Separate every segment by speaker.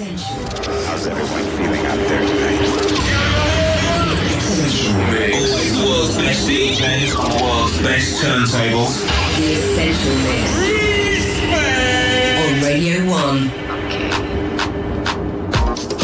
Speaker 1: How's everyone feeling out there tonight?
Speaker 2: Always the world's best DJs on the world's best turntables.
Speaker 3: The Essential Mix. On Radio 1.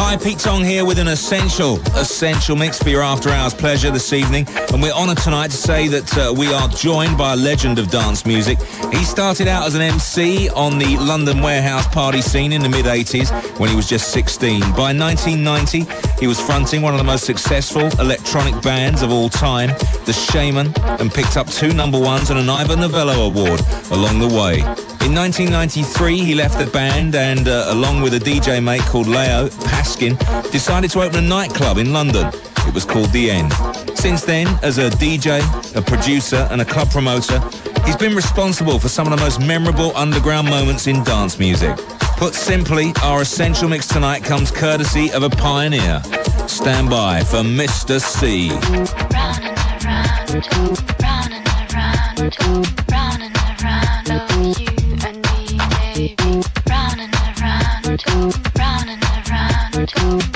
Speaker 4: Hi, Pete Tong here with an essential, essential mix for your after hours pleasure this evening. And we're honoured tonight to say that uh, we are joined by a legend of dance music. He started out as an MC on the London warehouse party scene in the mid 80s when he was just 16. By 1990, he was fronting one of the most successful electronic bands of all time, The Shamen, and picked up two number ones and an Ivor Novello Award along the way. In 1993, he left the band and, uh, along with a DJ mate called Layo Paskin, decided to open a nightclub in London. It was called The End. Since then, as a DJ, a producer, and a club promoter, he's been responsible for some of the most memorable underground moments in dance music. Put simply, our essential mix tonight comes courtesy of a pioneer. Stand by for Mr. C.
Speaker 5: Around, around, Round and around, round and around,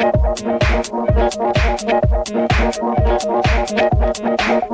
Speaker 5: Thank you.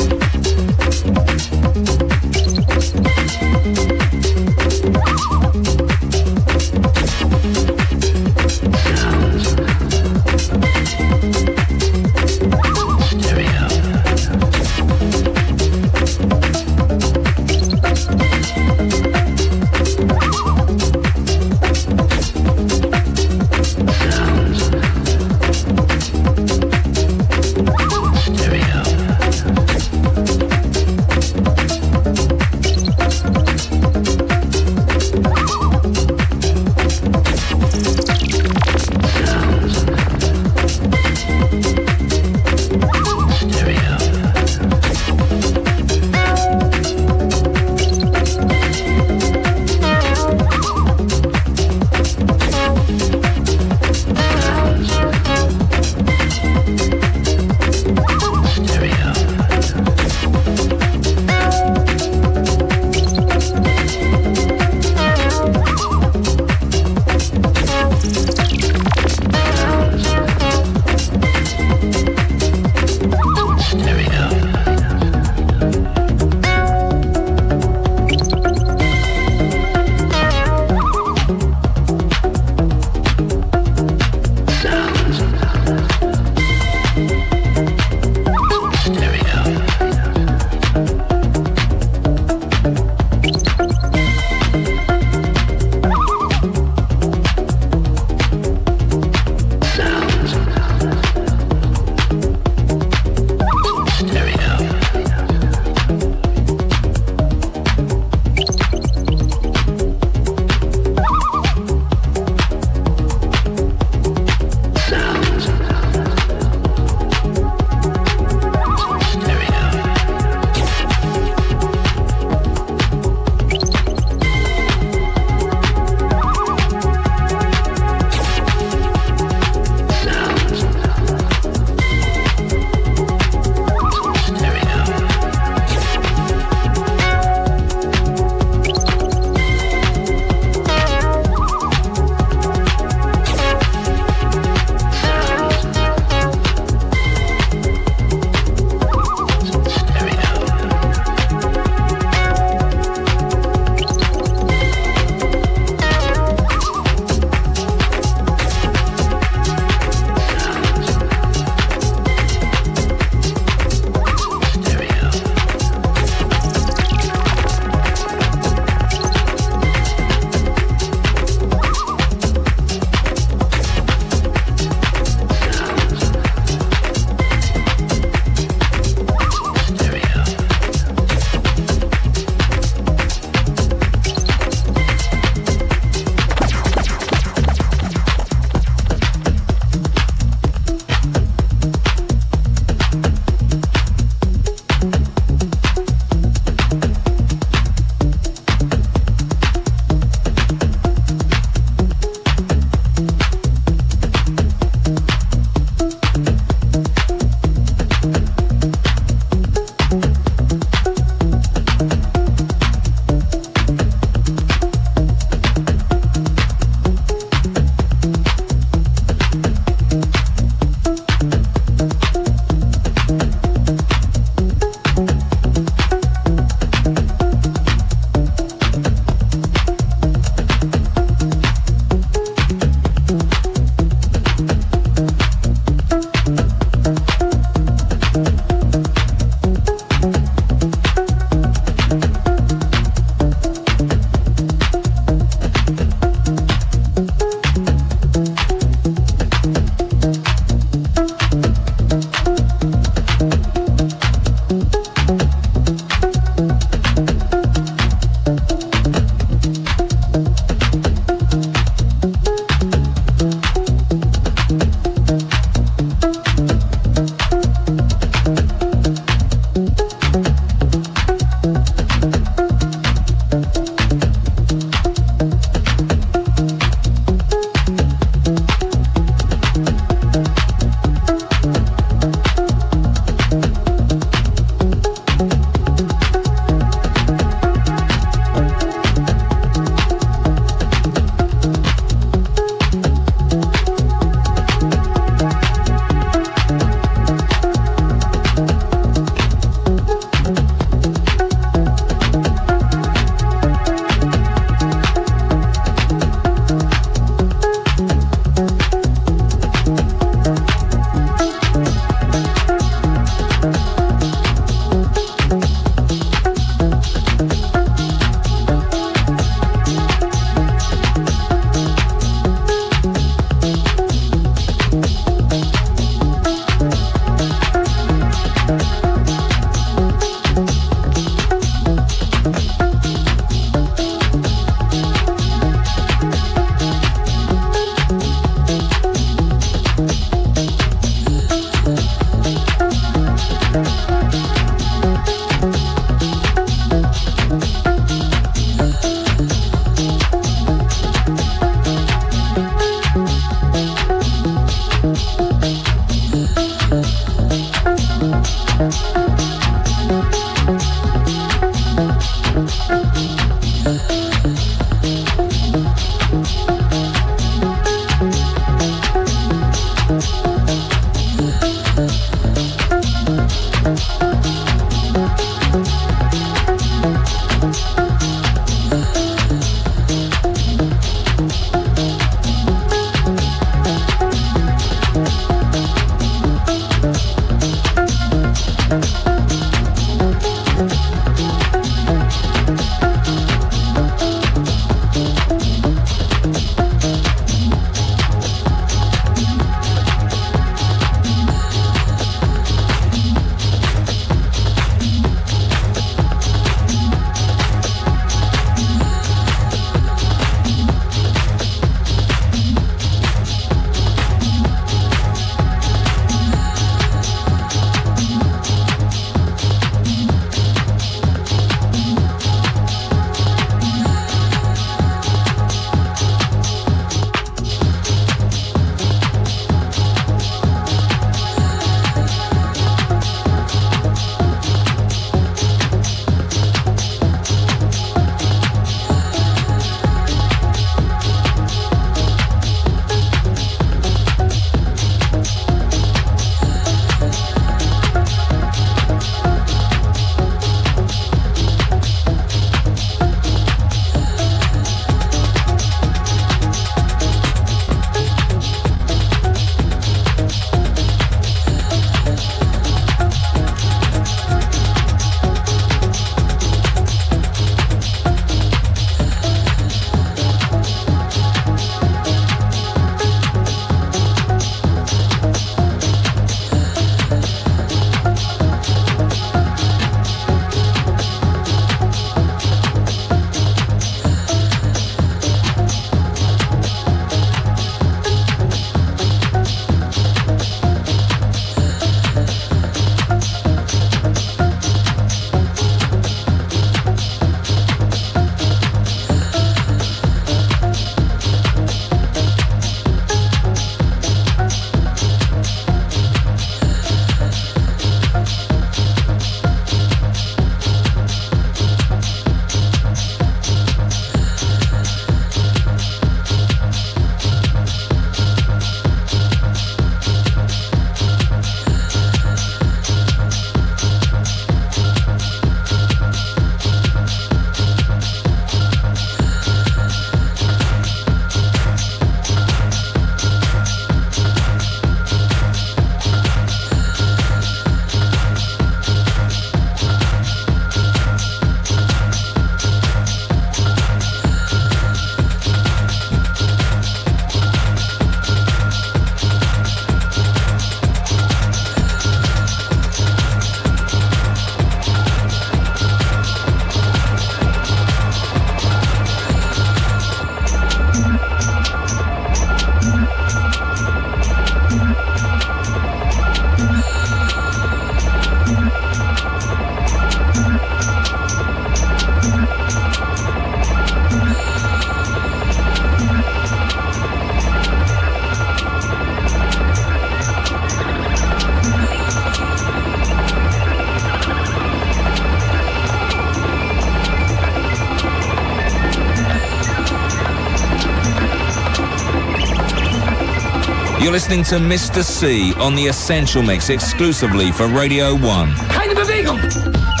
Speaker 4: You're listening to Mr. C on the Essential Mix exclusively for Radio 1.
Speaker 6: Keine Bewegung!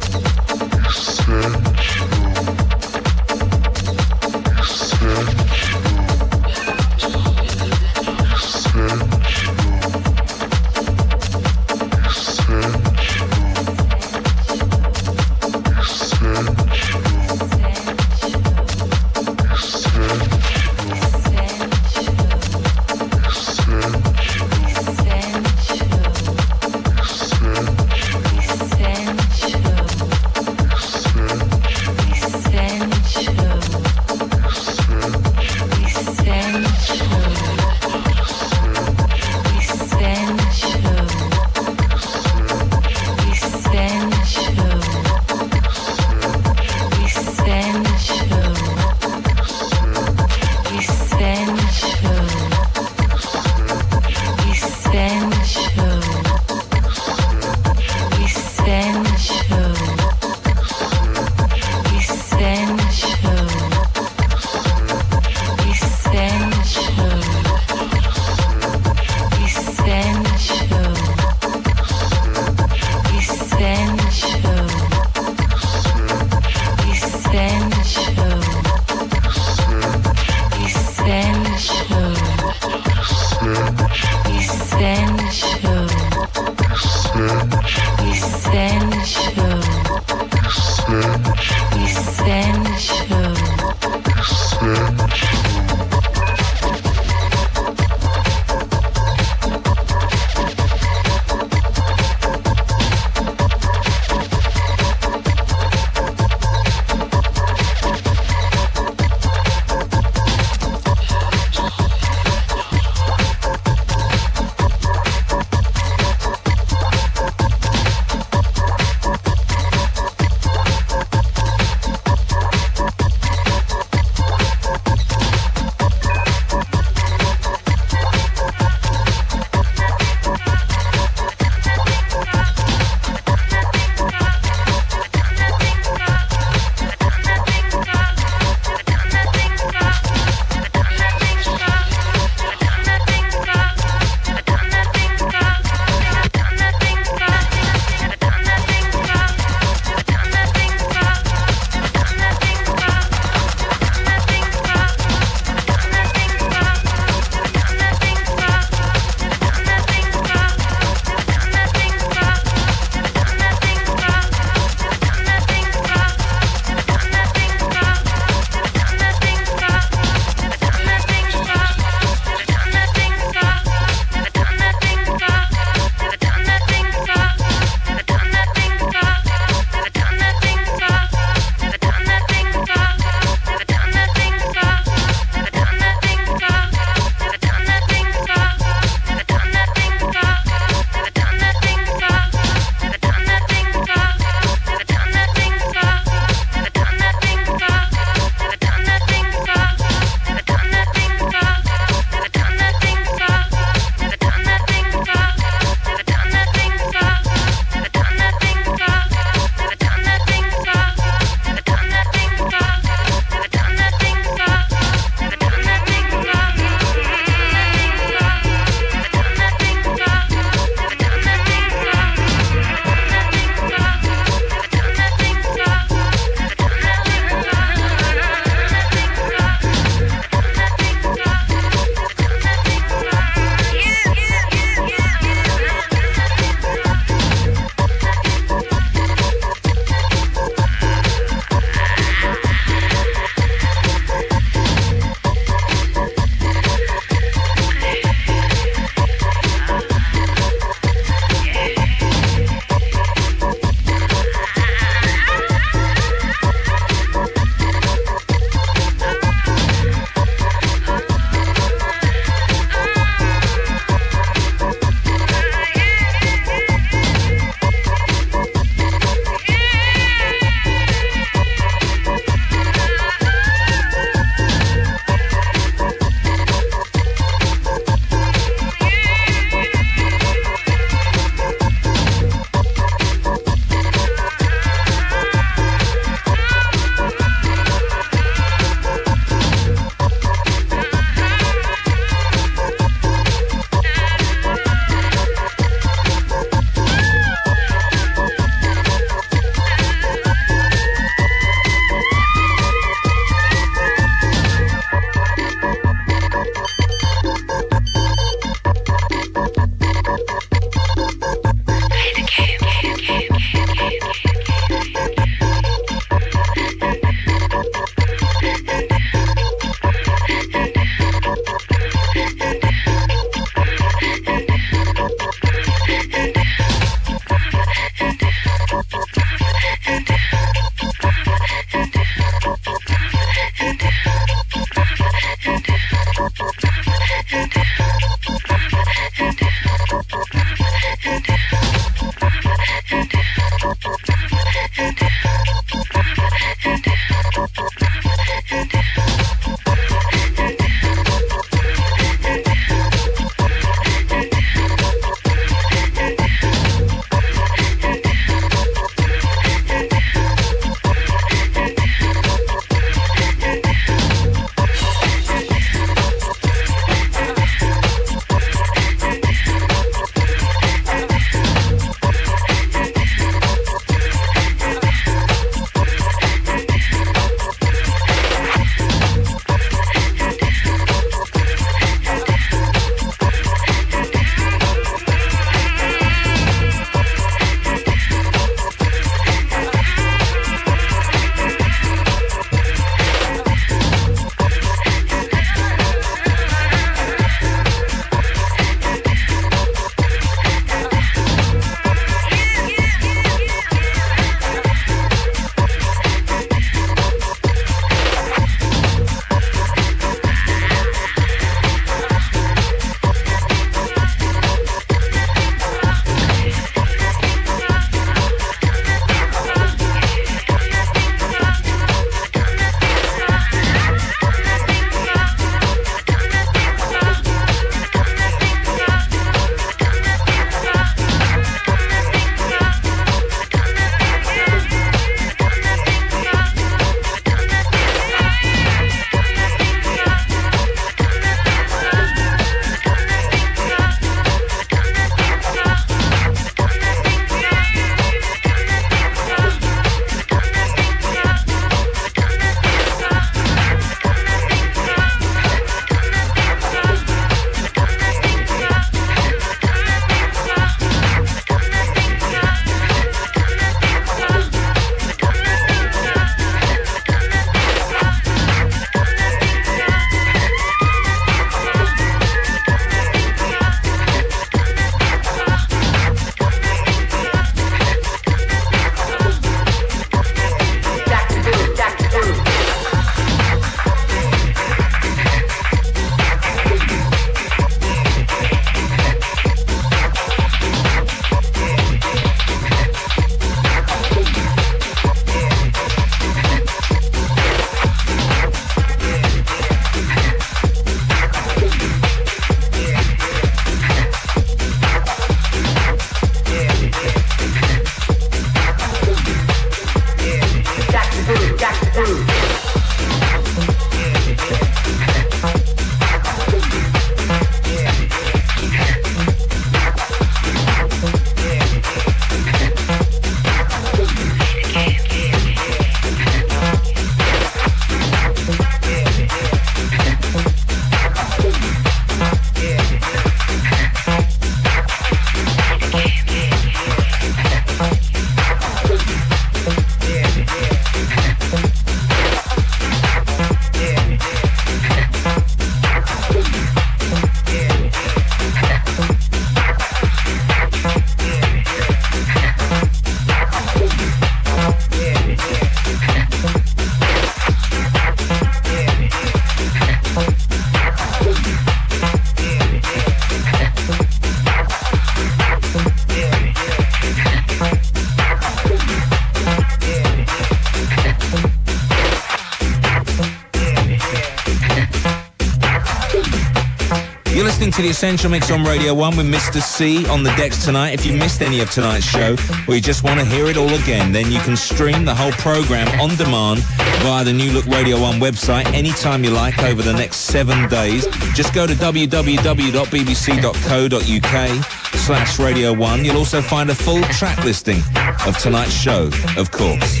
Speaker 7: The Essential Mix on Radio 1 with Mr. C on the decks tonight. If you missed any of tonight's show or you just want to hear it all again, then you can stream the whole program on demand via the New Look Radio 1 website anytime you like over the next seven days. Just go to www.bbc.co.uk slash Radio 1. You'll also find a full track listing of tonight's show, of course.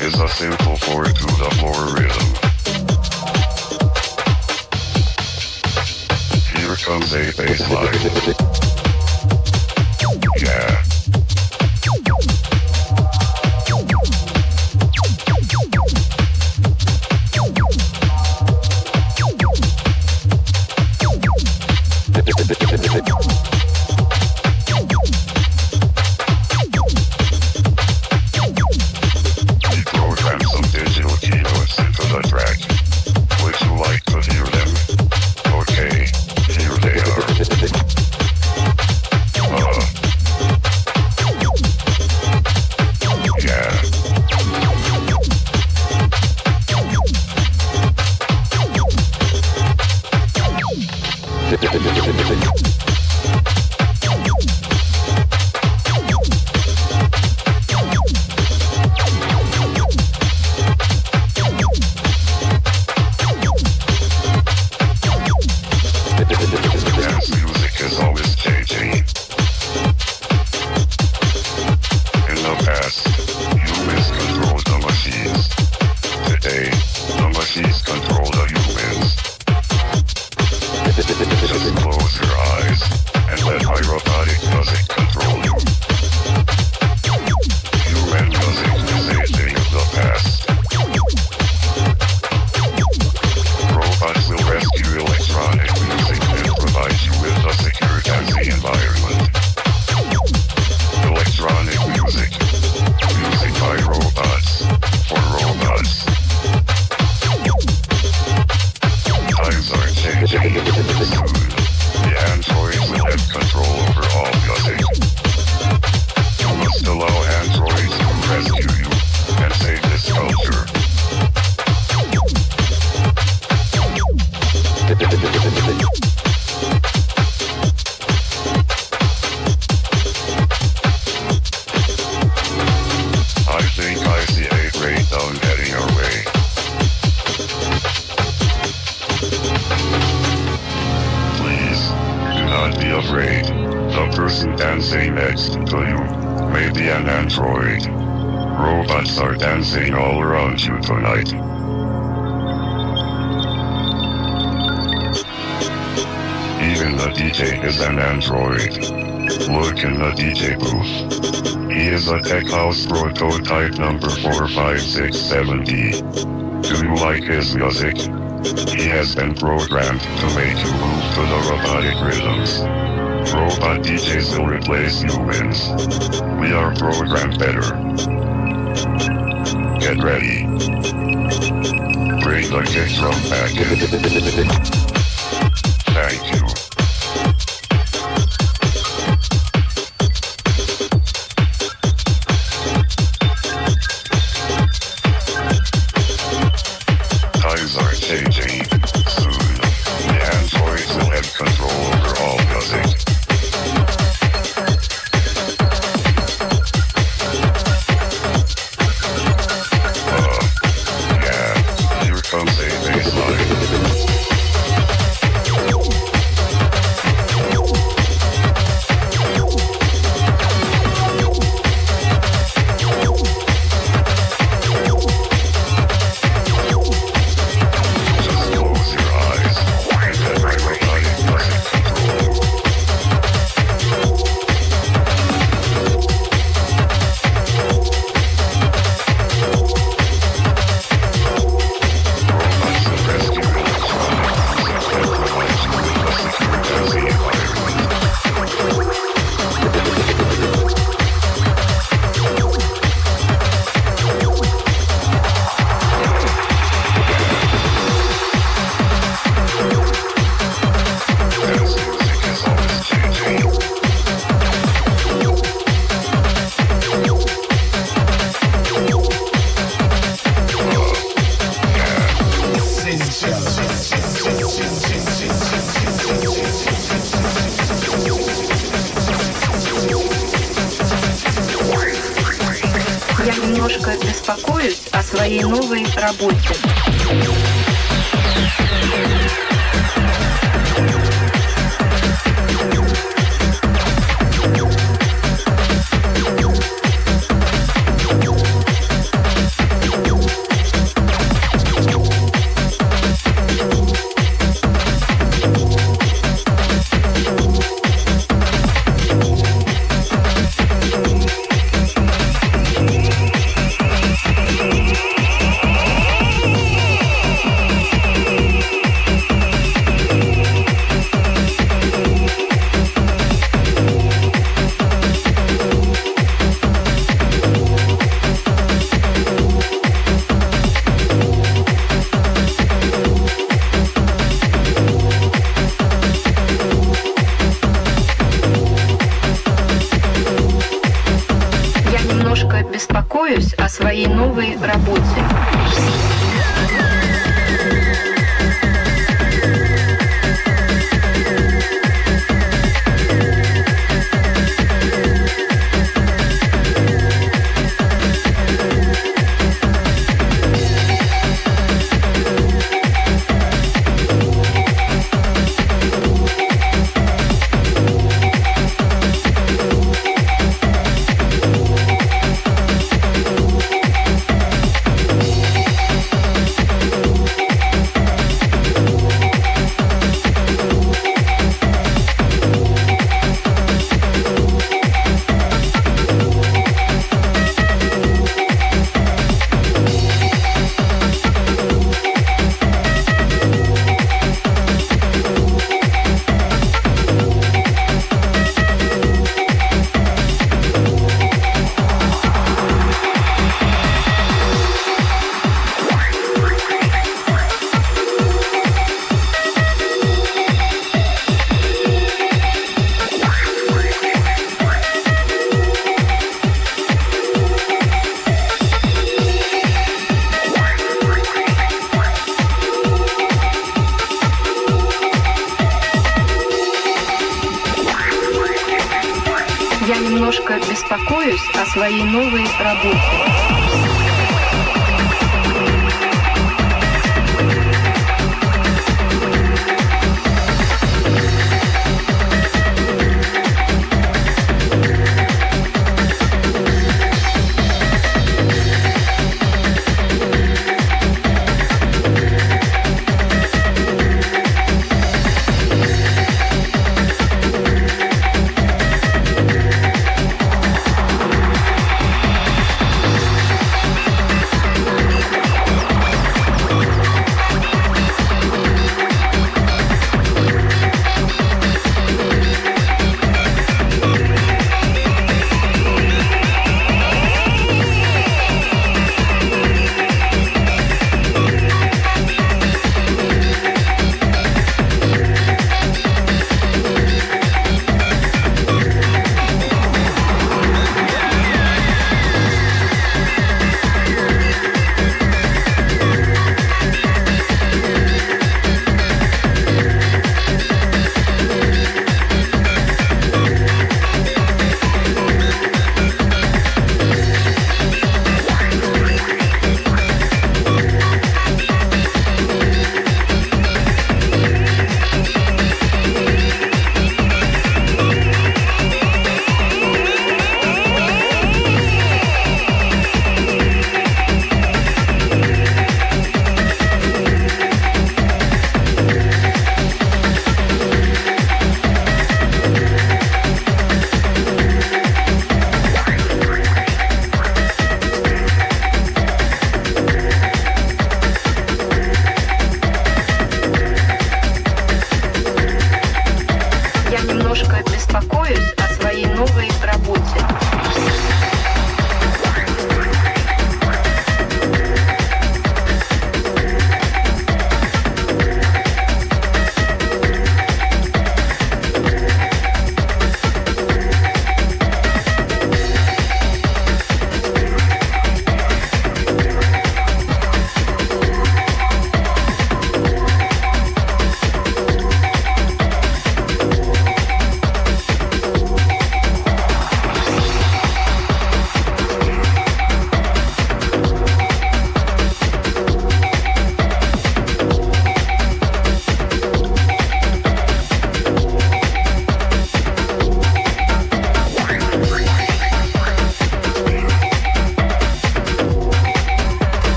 Speaker 8: is a simple four to the four rhythm. Here comes a bass line. place humans. We are programmed better. Get ready. Bring the kick drum back in.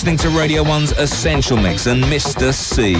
Speaker 4: Listening to Radio 1's Essential Mix and Mr. C.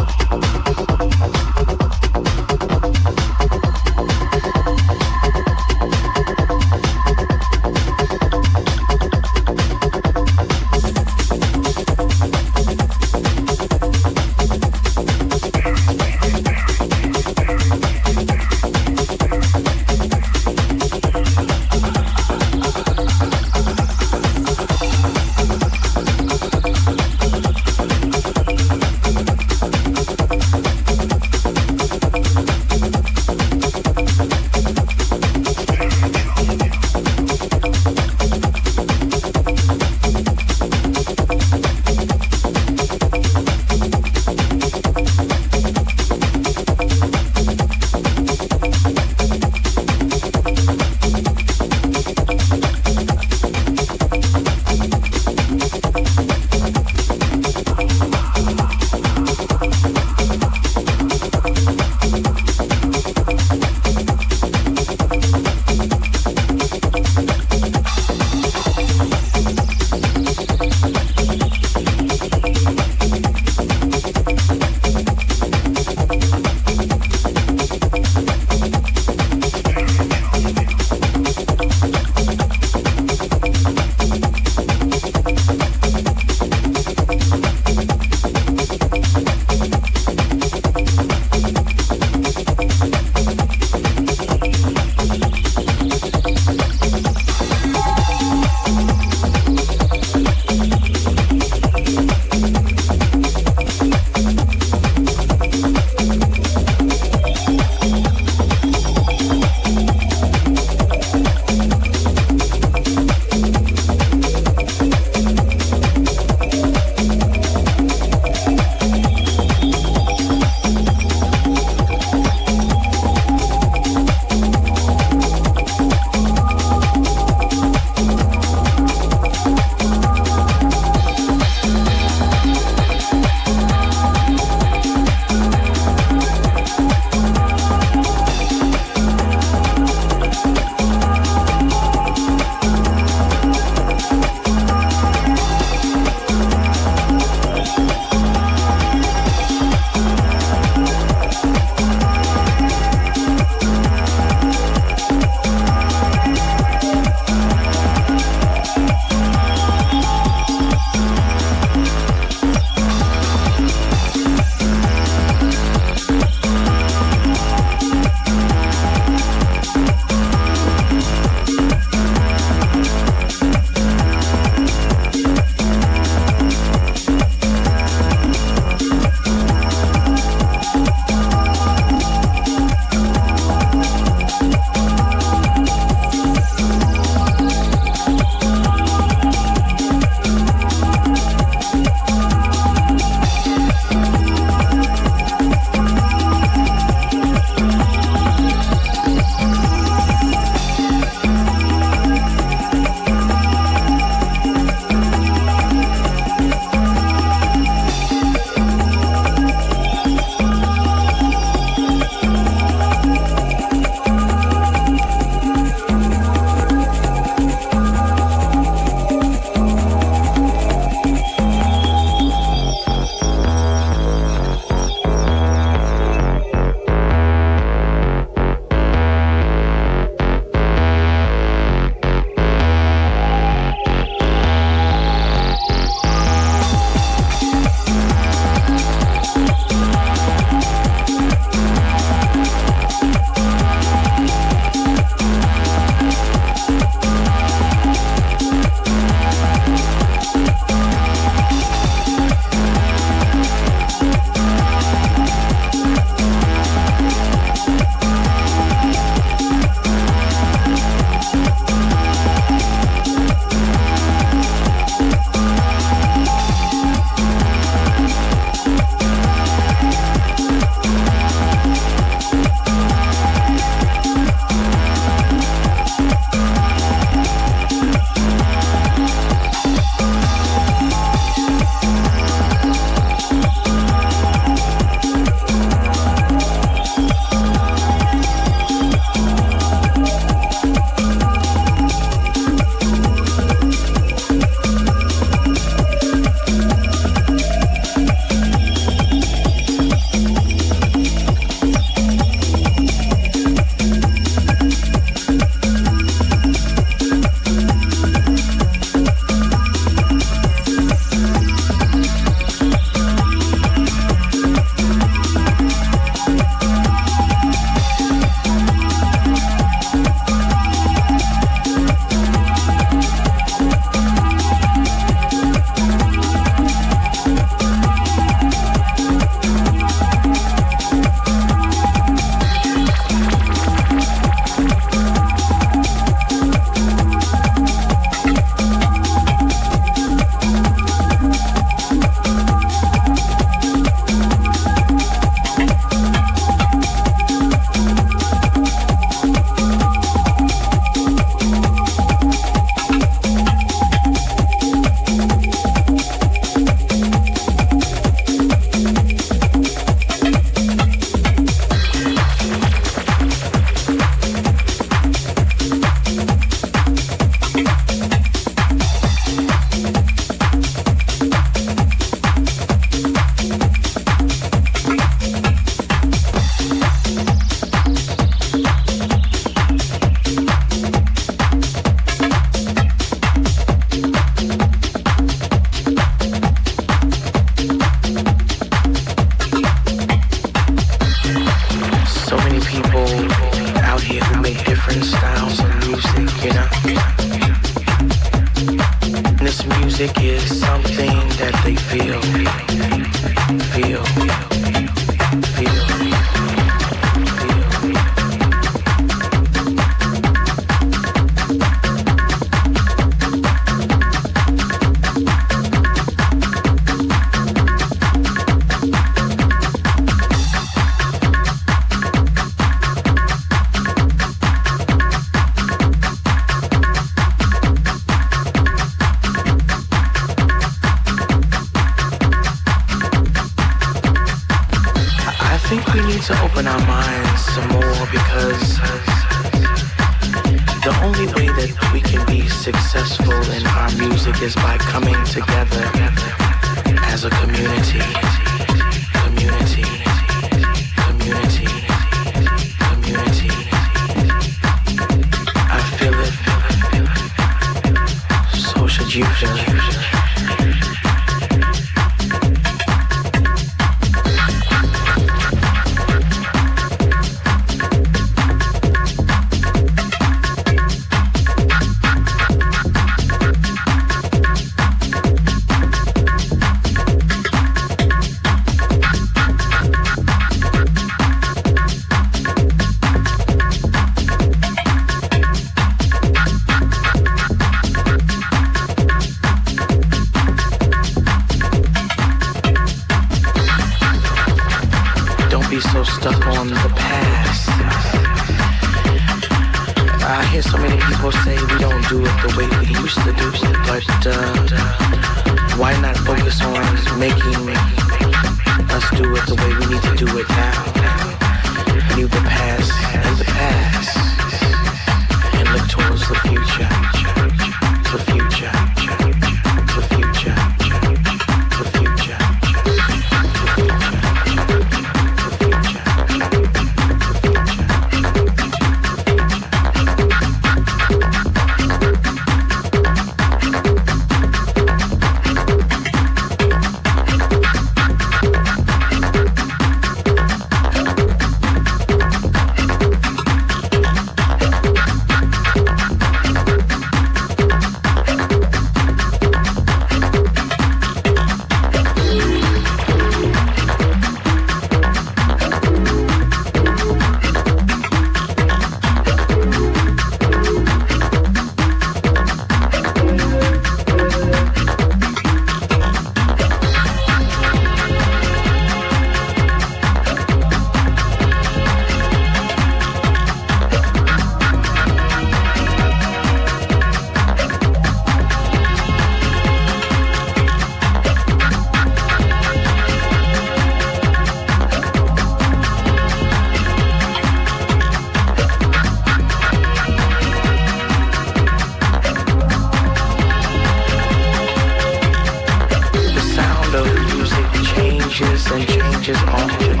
Speaker 9: and.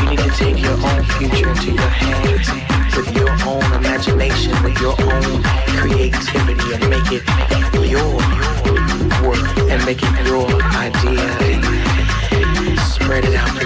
Speaker 9: You need to take your own future into your hands with your own imagination, with your own creativity, and make it your work and make it your idea. Spread it out.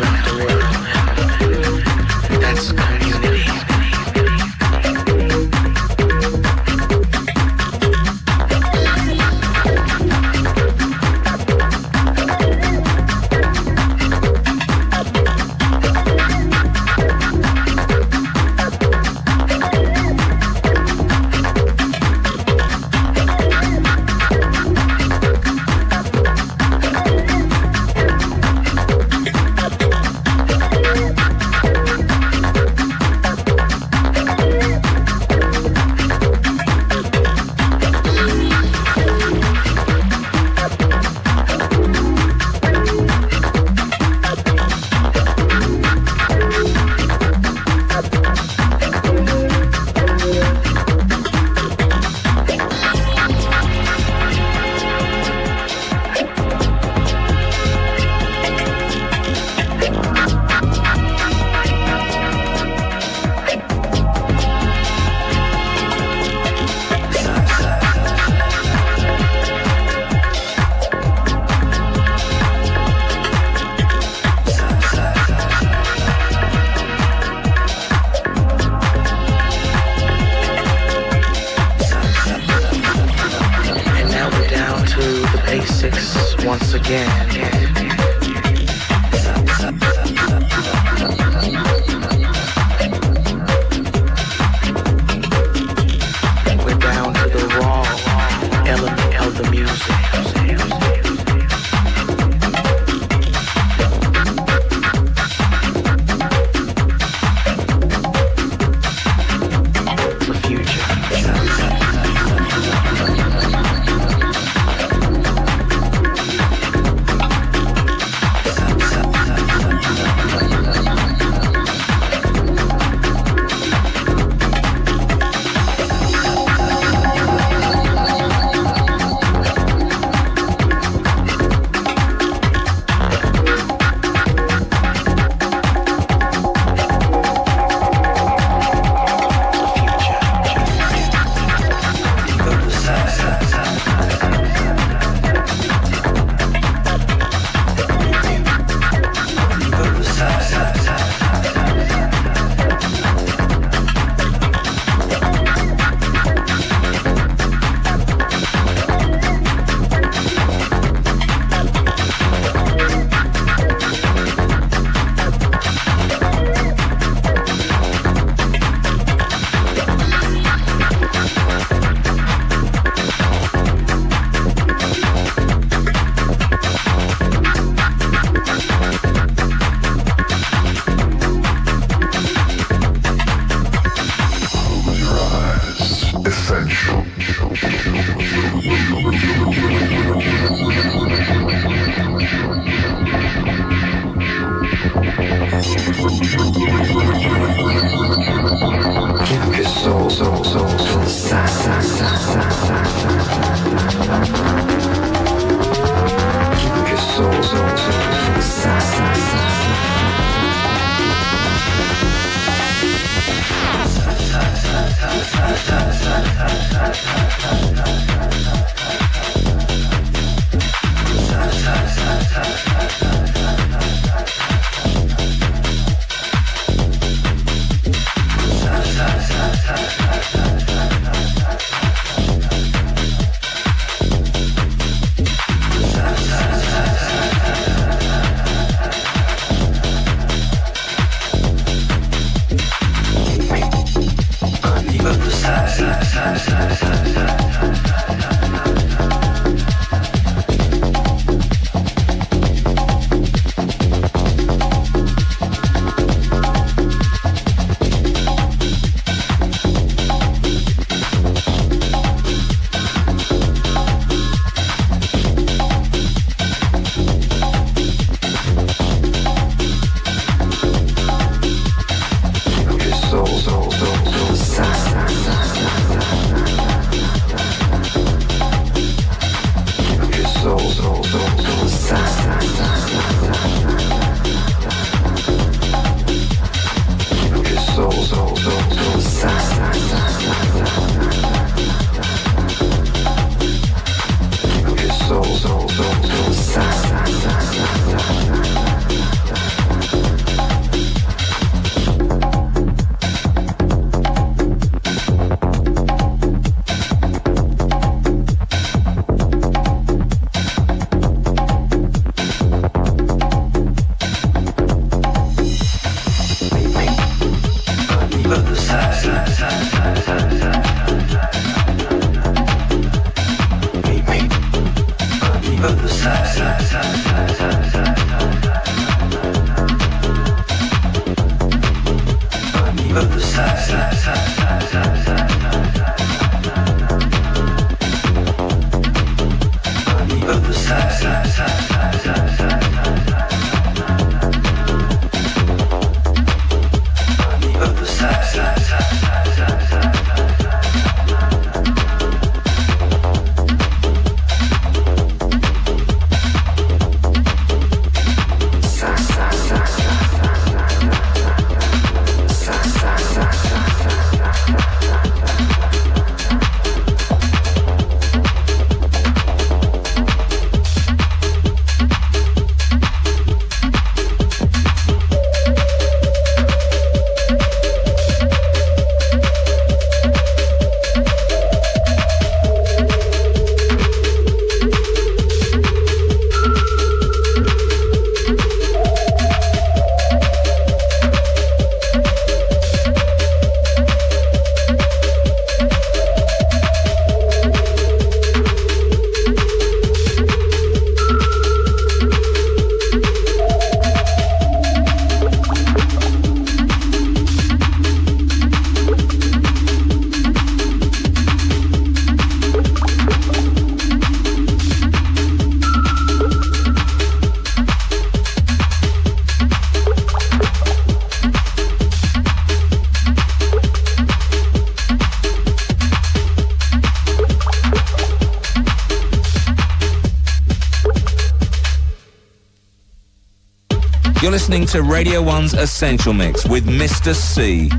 Speaker 4: Listening to Radio 1's Essential Mix with Mr. C.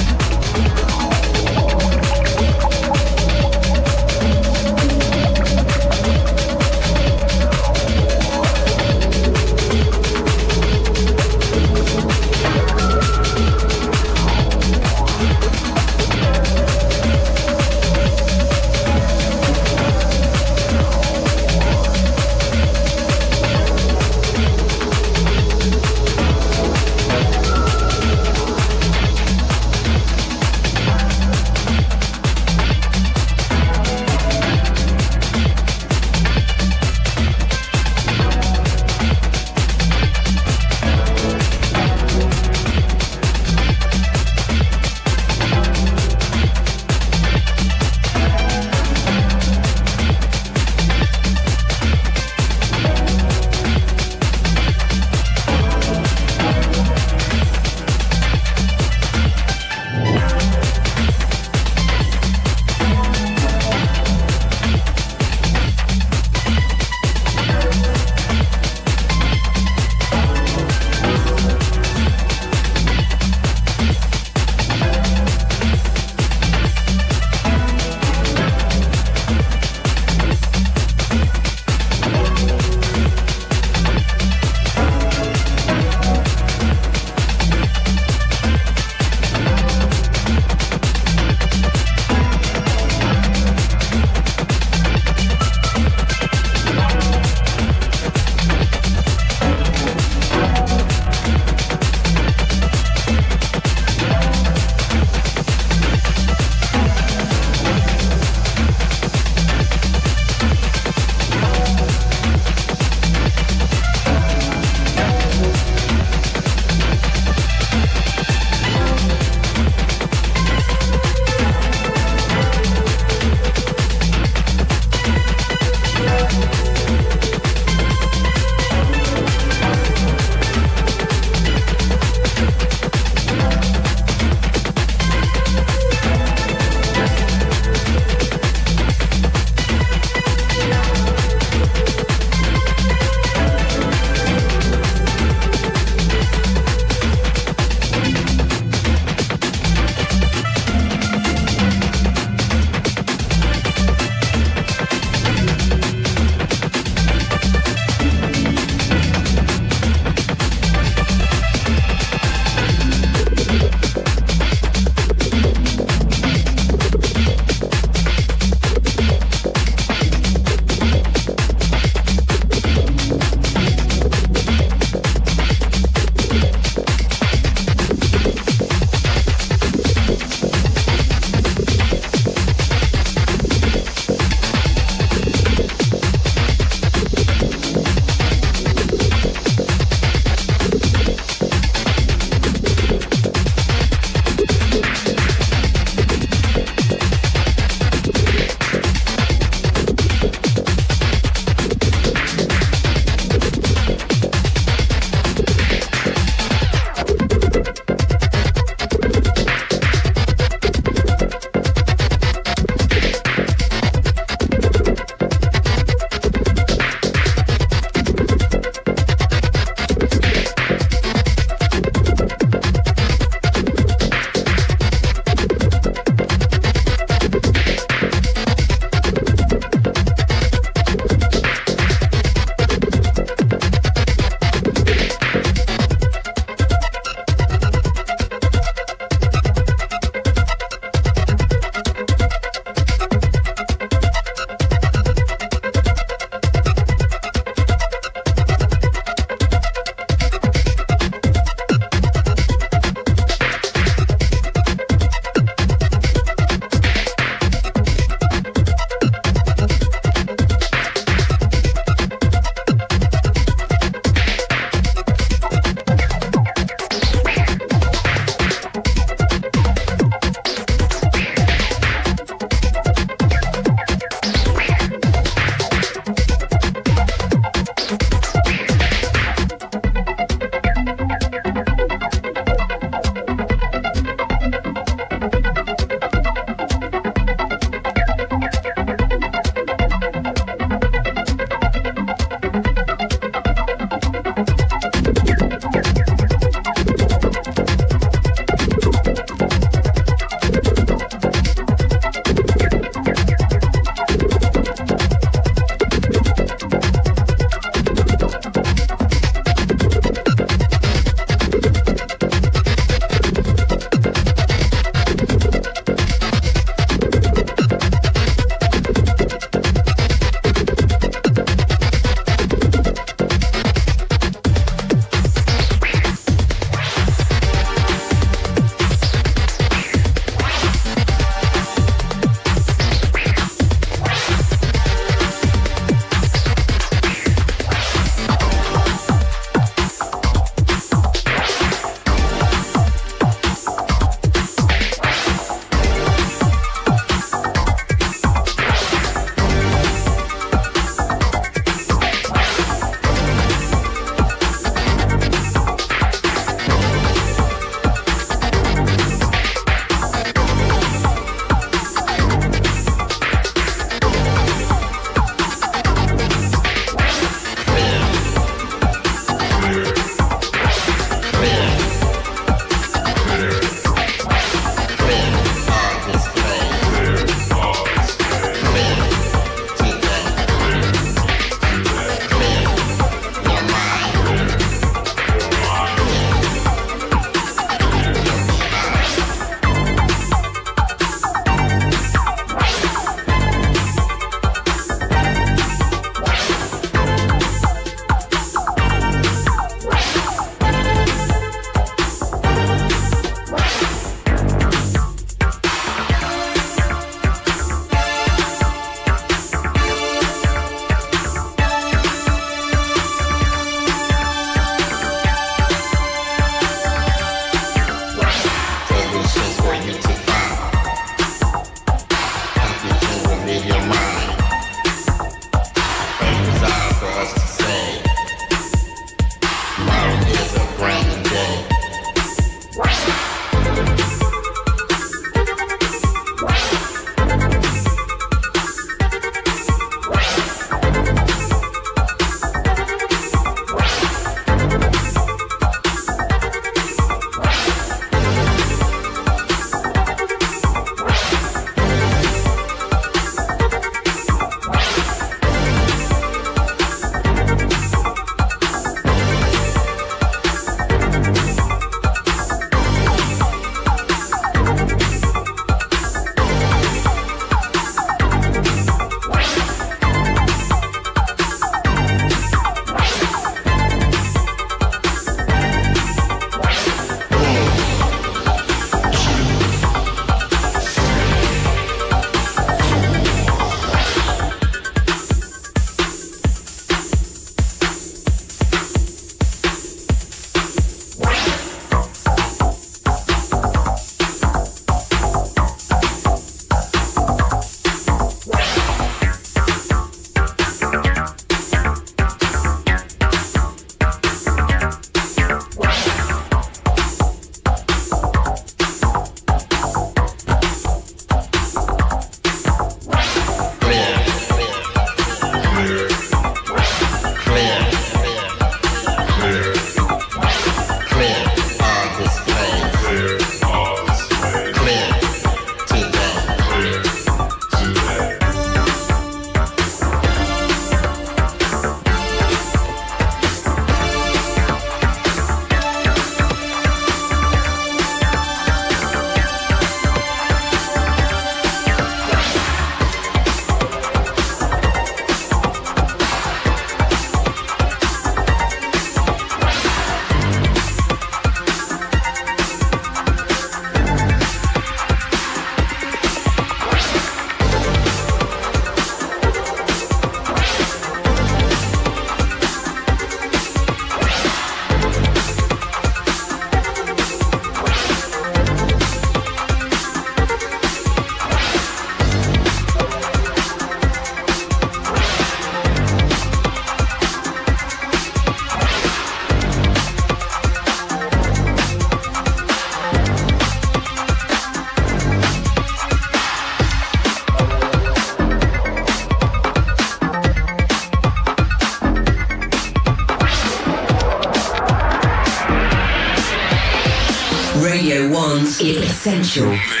Speaker 3: Essential.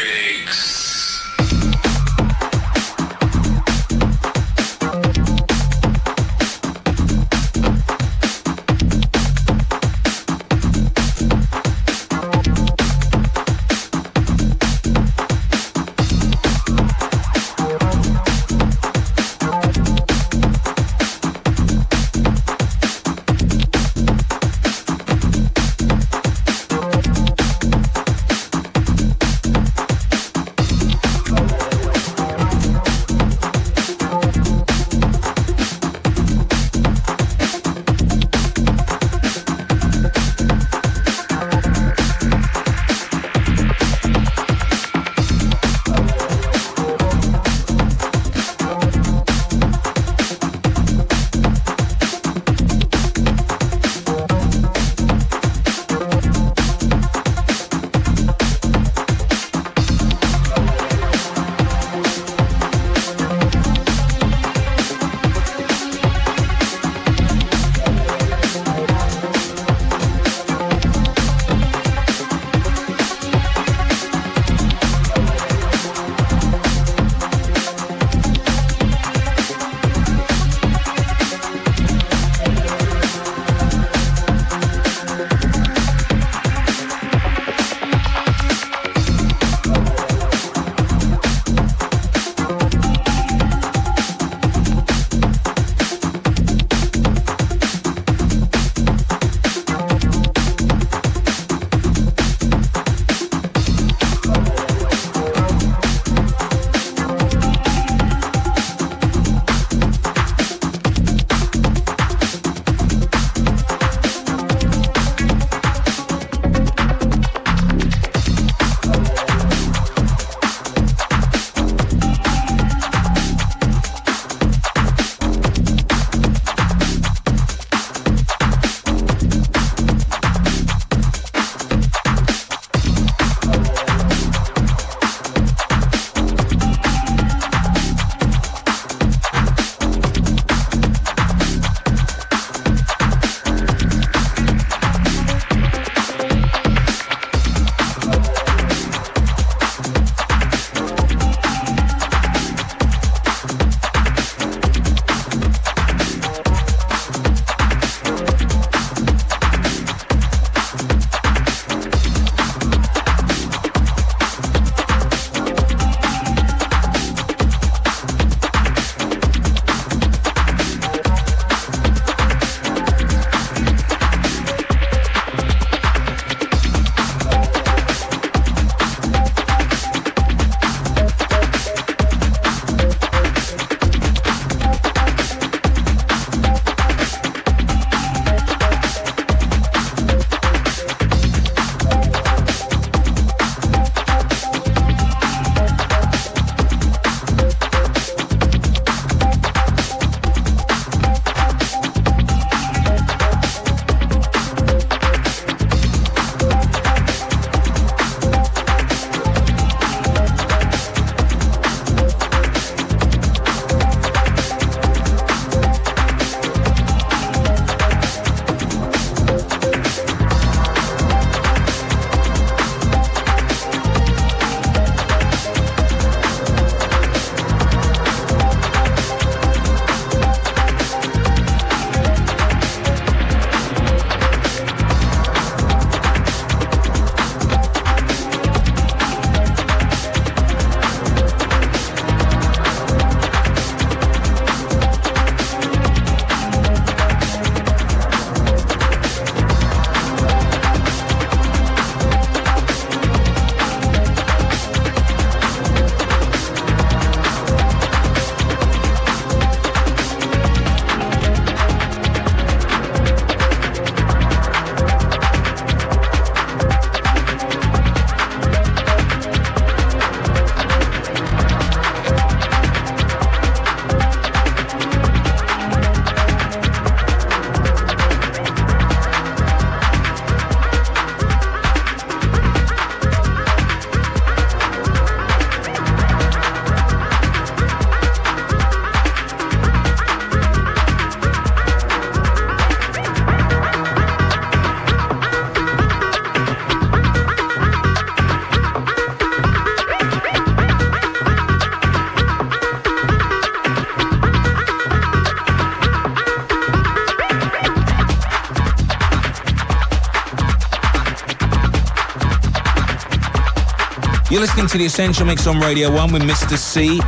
Speaker 4: You're listening to the Essential Mix on Radio 1 with Mr. C.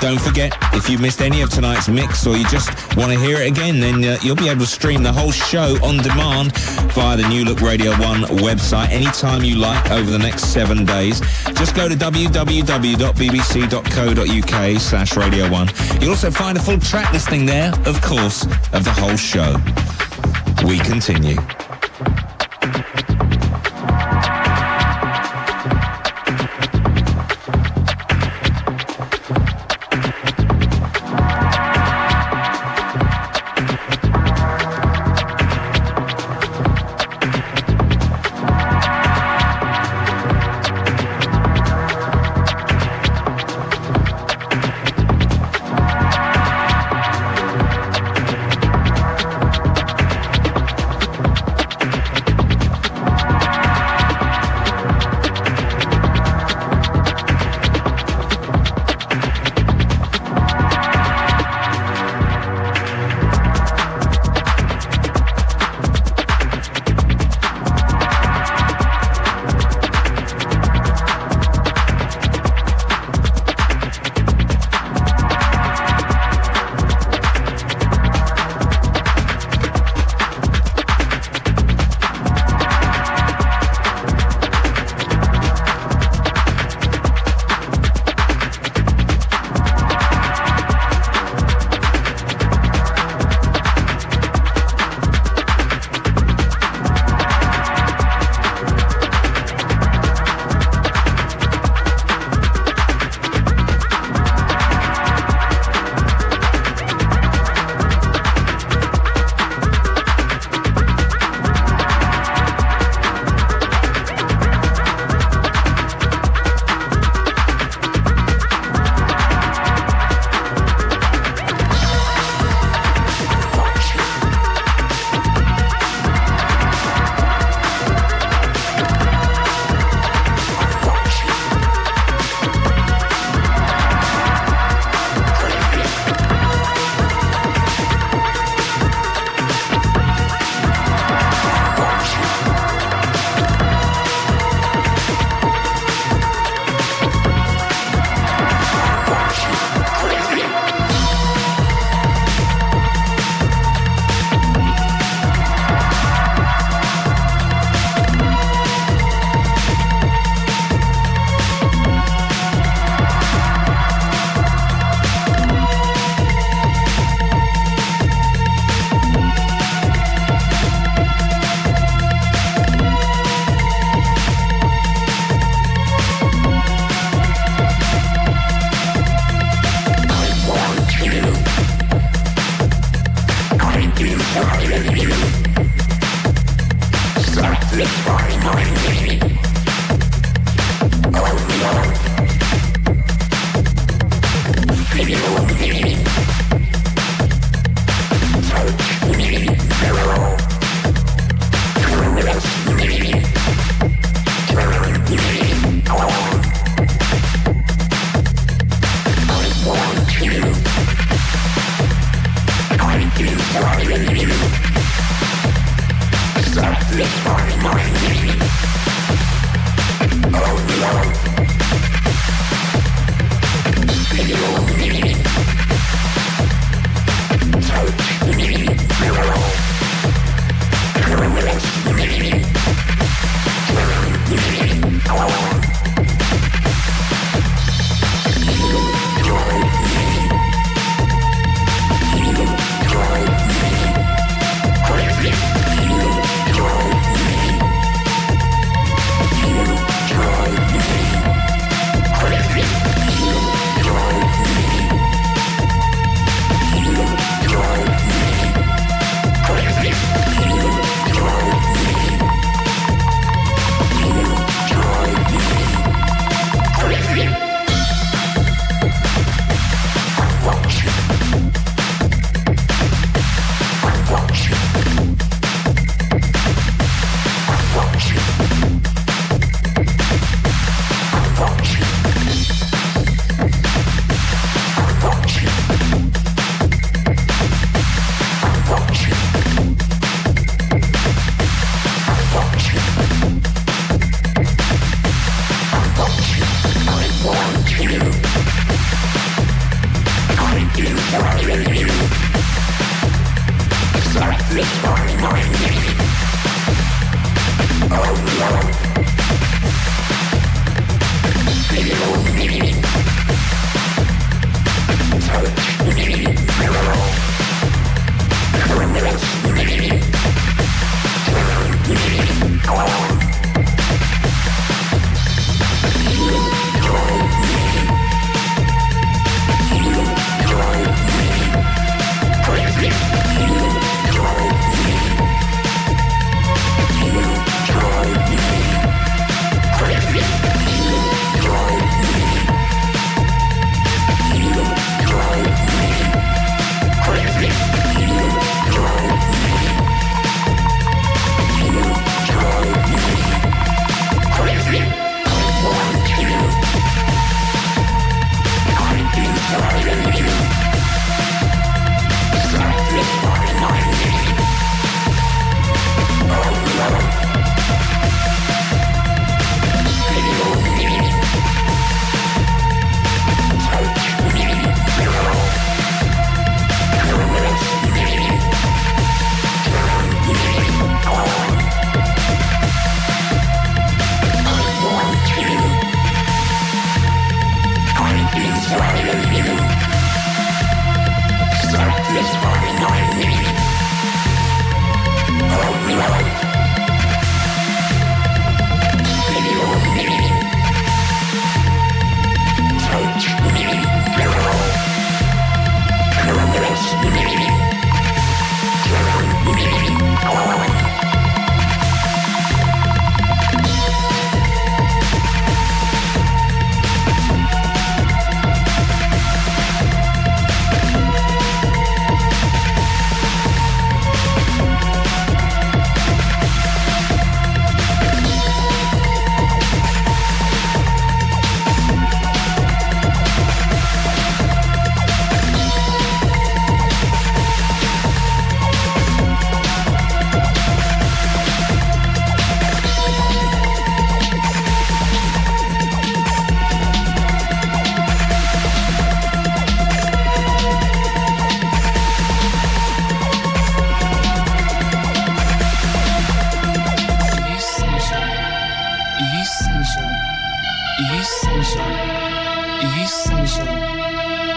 Speaker 4: Don't forget, if you missed any of tonight's mix or you just want to hear it again, then uh, you'll be able to stream the whole show on demand via the New Look Radio 1 website anytime you like over the next seven days. Just go to www.bbc.co.uk slash Radio 1. You'll also find a full track listing there, of course, of the whole show. We continue.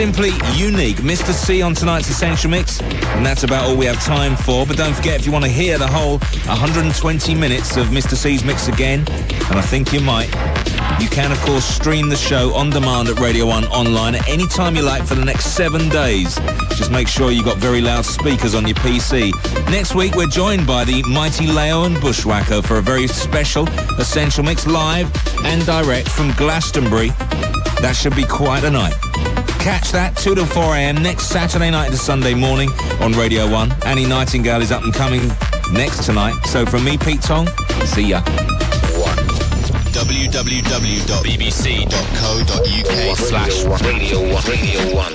Speaker 4: Simply unique. Mr. C on tonight's Essential Mix. And that's about all we have time for. But don't forget, if you want to hear the whole 120 minutes of Mr. C's mix again, and I think you might, you can, of course, stream the show on demand at Radio 1 online at any time you like for the next seven days. Just make sure you've got very loud speakers on your PC. Next week, we're joined by the mighty Layo and Bushwacka for a very special Essential Mix live and direct from Glastonbury. That should be quite a night. Catch that 2 to 4 a.m. next Saturday night to Sunday morning on Radio 1. Annie Nightingale is up and coming next tonight. So from me, Pete Tong, see ya.
Speaker 10: www.bbc.co.uk slash radio 1. Radio 1.